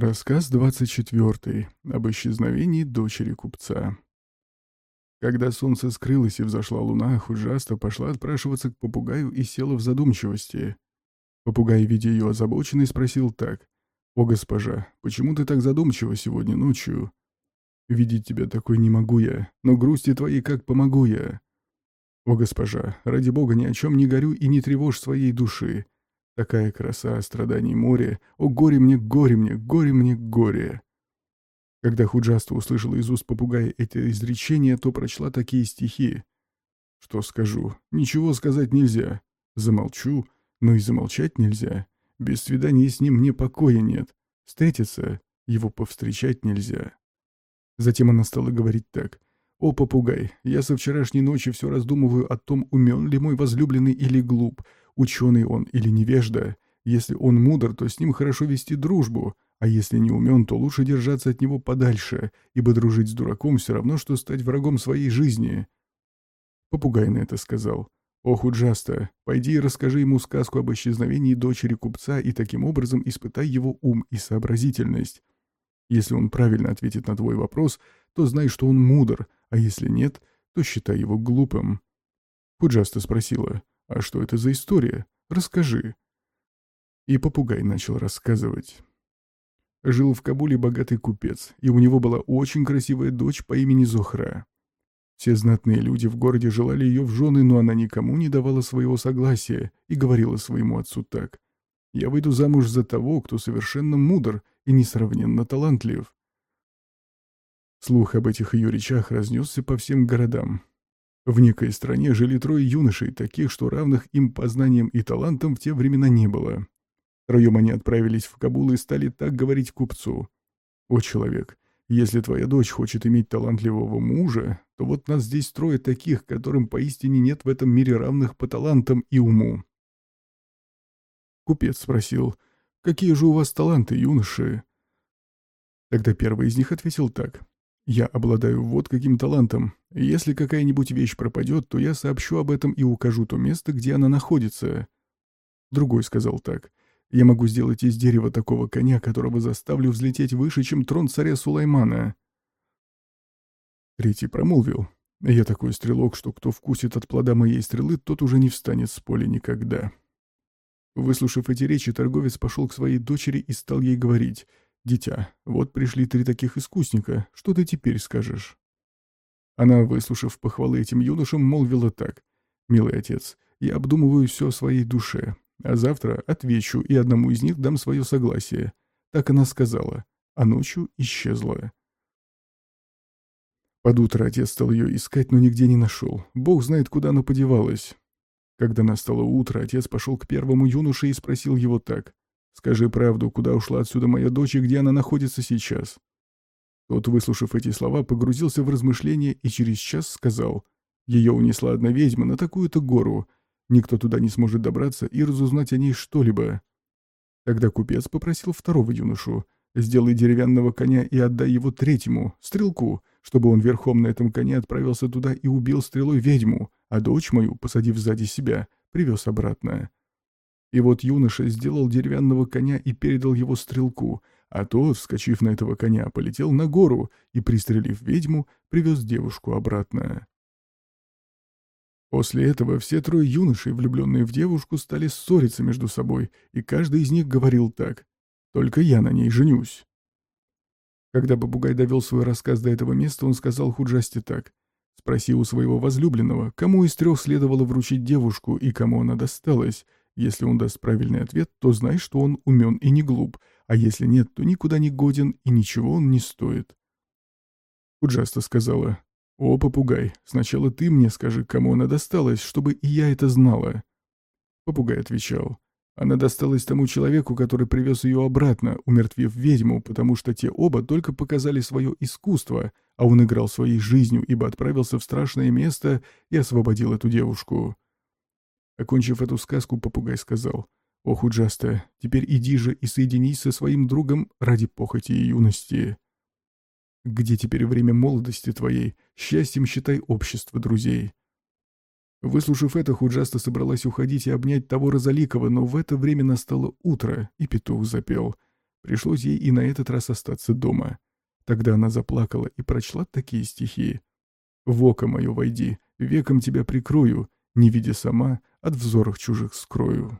Рассказ 24. Об исчезновении дочери купца. Когда солнце скрылось и взошла луна, Худжаста пошла отпрашиваться к попугаю и села в задумчивости. Попугай, видя ее озабоченной, спросил так. «О, госпожа, почему ты так задумчива сегодня ночью?» «Видеть тебя такой не могу я, но грусти твоей как помогу я?» «О, госпожа, ради бога ни о чем не горю и не тревожь своей души. Такая краса, страданий море. О, горе мне, горе мне, горе мне, горе. Когда Худжаста услышала из уст попугая эти изречения, то прочла такие стихи. Что скажу? Ничего сказать нельзя. Замолчу, но и замолчать нельзя. Без свидания с ним мне покоя нет. Встретиться, его повстречать нельзя. Затем она стала говорить так. «О, попугай, я со вчерашней ночи все раздумываю о том, умен ли мой возлюбленный или глуп, Ученый он или невежда. Если он мудр, то с ним хорошо вести дружбу, а если не умен, то лучше держаться от него подальше, ибо дружить с дураком все равно, что стать врагом своей жизни. Попугай на это сказал. «Ох, Уджаста, пойди и расскажи ему сказку об исчезновении дочери купца и таким образом испытай его ум и сообразительность. Если он правильно ответит на твой вопрос, то знай, что он мудр, а если нет, то считай его глупым». Худжаста спросила, «А что это за история? Расскажи». И попугай начал рассказывать. Жил в Кабуле богатый купец, и у него была очень красивая дочь по имени Зохра. Все знатные люди в городе желали ее в жены, но она никому не давала своего согласия и говорила своему отцу так. «Я выйду замуж за того, кто совершенно мудр и несравненно талантлив». Слух об этих ее речах разнесся по всем городам, в некой стране жили трое юношей, таких, что равных им по знаниям и талантам в те времена не было. Втроем они отправились в Кабул и стали так говорить купцу. «О, человек, если твоя дочь хочет иметь талантливого мужа, то вот нас здесь трое таких, которым поистине нет в этом мире равных по талантам и уму». Купец спросил, «Какие же у вас таланты, юноши?» Тогда первый из них ответил так. Я обладаю вот каким талантом. Если какая-нибудь вещь пропадет, то я сообщу об этом и укажу то место, где она находится. Другой сказал так. Я могу сделать из дерева такого коня, которого заставлю взлететь выше, чем трон царя Сулаймана. Третий промолвил. Я такой стрелок, что кто вкусит от плода моей стрелы, тот уже не встанет с поля никогда. Выслушав эти речи, торговец пошел к своей дочери и стал ей говорить — «Дитя, вот пришли три таких искусника, что ты теперь скажешь?» Она, выслушав похвалы этим юношам, молвила так. «Милый отец, я обдумываю все о своей душе, а завтра отвечу и одному из них дам свое согласие». Так она сказала, а ночью исчезла. Под утро отец стал ее искать, но нигде не нашел. Бог знает, куда она подевалась. Когда настало утро, отец пошел к первому юноше и спросил его так. Скажи правду, куда ушла отсюда моя дочь и где она находится сейчас?» Тот, выслушав эти слова, погрузился в размышления и через час сказал, «Ее унесла одна ведьма на такую-то гору. Никто туда не сможет добраться и разузнать о ней что-либо». Тогда купец попросил второго юношу, «Сделай деревянного коня и отдай его третьему, стрелку, чтобы он верхом на этом коне отправился туда и убил стрелой ведьму, а дочь мою, посадив сзади себя, привез обратно». И вот юноша сделал деревянного коня и передал его стрелку, а тот, вскочив на этого коня, полетел на гору и, пристрелив ведьму, привез девушку обратно. После этого все трое юношей, влюбленные в девушку, стали ссориться между собой, и каждый из них говорил так «Только я на ней женюсь». Когда попугай довел свой рассказ до этого места, он сказал Худжасте так «Спроси у своего возлюбленного, кому из трех следовало вручить девушку и кому она досталась, если он даст правильный ответ, то знай, что он умен и не глуп, а если нет, то никуда не годен и ничего он не стоит. Уджаста сказала, «О, попугай, сначала ты мне скажи, кому она досталась, чтобы и я это знала». Попугай отвечал, «Она досталась тому человеку, который привез ее обратно, умертвив ведьму, потому что те оба только показали свое искусство, а он играл своей жизнью, ибо отправился в страшное место и освободил эту девушку». Окончив эту сказку, попугай сказал, «Ох, Уджаста, теперь иди же и соединись со своим другом ради похоти и юности. Где теперь время молодости твоей? Счастьем считай общество друзей». Выслушав это, Худжаста собралась уходить и обнять того Розаликова, но в это время настало утро, и петух запел. Пришлось ей и на этот раз остаться дома. Тогда она заплакала и прочла такие стихи. «В око мое войди, веком тебя прикрою, не видя сама, от взоров чужих скрою».